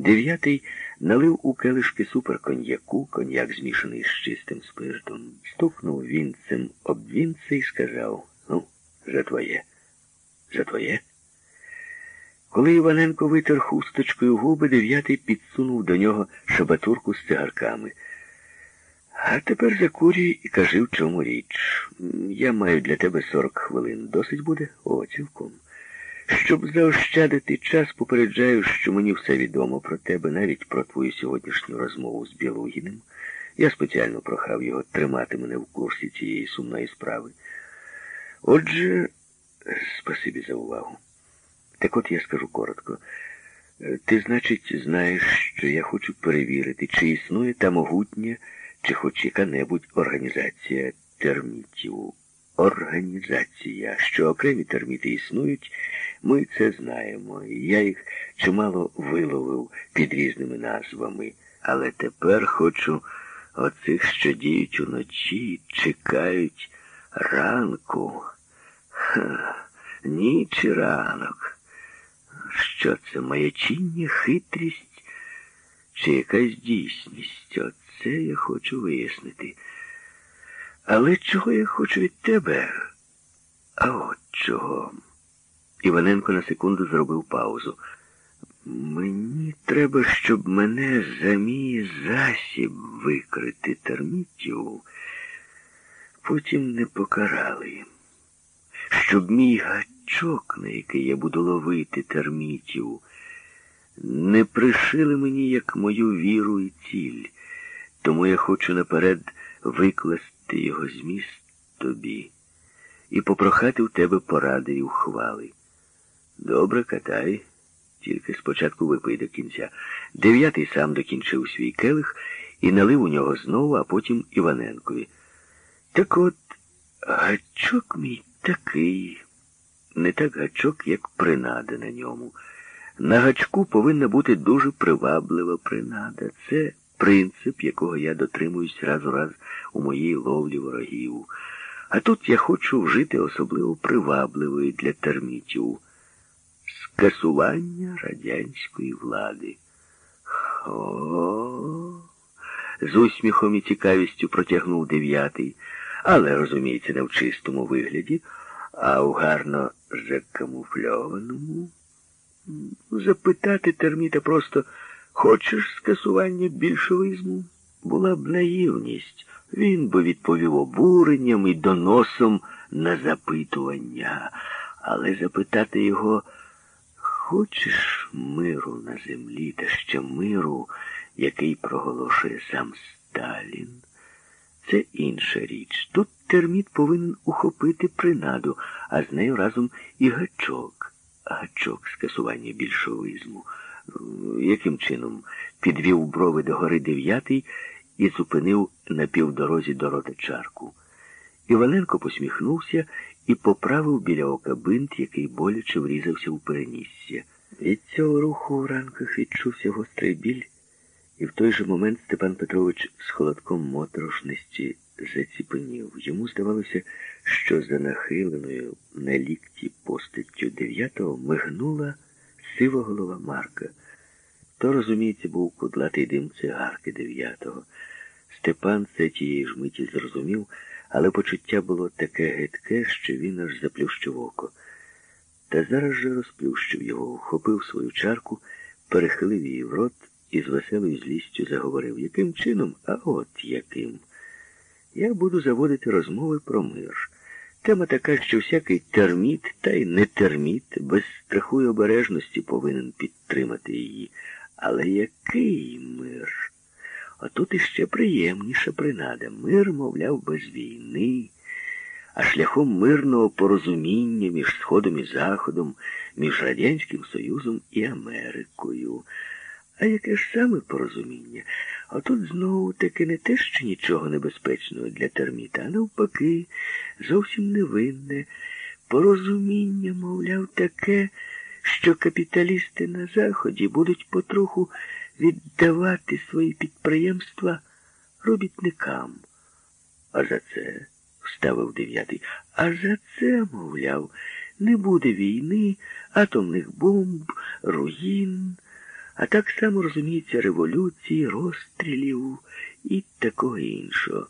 Дев'ятий налив у келишки суперконьяку, коньяк змішаний з чистим спиртом, стукнув вінцем об вінце і сказав Ну, за твоє, за твоє. Коли Іваненко витер хусточкою губи, дев'ятий підсунув до нього шабатурку з цигарками. А тепер закурюй і кажи, в чому річ. Я маю для тебе сорок хвилин. Досить буде? О, цілком. Щоб заощадити час, попереджаю, що мені все відомо про тебе, навіть про твою сьогоднішню розмову з Білугіним. Я спеціально прохав його тримати мене в курсі цієї сумної справи. Отже, спасибі за увагу. Так от я скажу коротко. Ти, значить, знаєш, що я хочу перевірити, чи існує та могутня, чи хоч яка-небудь організація термітів. Організація, що окремі терміти існують, ми це знаємо. Я їх чимало виловив під різними назвами. Але тепер хочу оцих, що діють уночі, чекають ранку. Ха, ніч і ранок. Що це маячіння, хитрість чи якась дійсність? Оце я хочу вияснити. Але чого я хочу від тебе? А от чого? Іваненко на секунду зробив паузу. Мені треба, щоб мене за мій засіб викрити термітів, потім не покарали. Щоб мій гачок, на який я буду ловити термітів, не пришили мені як мою віру і ціль. Тому я хочу наперед викласти його зміст тобі і попрохати в тебе поради і ухвали. Добре, катай. Тільки спочатку випий до кінця. Дев'ятий сам докінчив свій келих і налив у нього знову, а потім Іваненкові. Так от, гачок мій такий, не так гачок, як принада на ньому. На гачку повинна бути дуже приваблива принада. Це принцип, якого я дотримуюсь раз у раз у моїй ловлі ворогів. А тут я хочу вжити особливо привабливої для термітів скасування радянської влади. О, з усміхом і цікавістю протягнув дев'ятий, але, розуміється, не в чистому вигляді, а у гарно закамуфльованому. Запитати терміта просто хочеш скасування більшовизму? Була б наївність. Він би відповів обуренням і доносом на запитування, але запитати його. Хочеш миру на землі, та ще миру, який проголошує сам Сталін? Це інша річ. Тут терміт повинен ухопити принаду, а з нею разом і гачок. Гачок скасування більшовизму. Яким чином підвів брови до гори дев'ятий і зупинив на півдорозі до рота чарку. Іваненко посміхнувся і поправив біля ока бинт, який боляче врізався у перенісся. Від цього руху у ранках відчувся гострий біль, і в той же момент Степан Петрович з холодком моторошності заціпенів. Йому здавалося, що за нахиленою на лікті постаттю дев'ятого мигнула сива голова Марка. То, розуміється, був кудлатий дим цигарки дев'ятого. Степан це тієї ж миті зрозумів але почуття було таке гидке, що він аж заплющив око. Та зараз же розплющив його, вхопив свою чарку, перехилив її в рот і з веселою злістю заговорив, яким чином, а от яким. Я буду заводити розмови про мир. Тема така, що всякий терміт, та й не терміт, без страху й обережності повинен підтримати її. Але який мир? А тут іще приємніша принада. Мир, мовляв, без війни, а шляхом мирного порозуміння між Сходом і Заходом, між Радянським Союзом і Америкою. А яке ж саме порозуміння? А тут знову таки не те, що нічого небезпечного для терміта, а навпаки, зовсім невинне. Порозуміння, мовляв, таке, що капіталісти на Заході будуть потроху віддавати свої підприємства робітникам. А за це, вставив дев'ятий, а за це, мовляв, не буде війни, атомних бомб, руїн, а так само розуміється революції, розстрілів і такого іншого.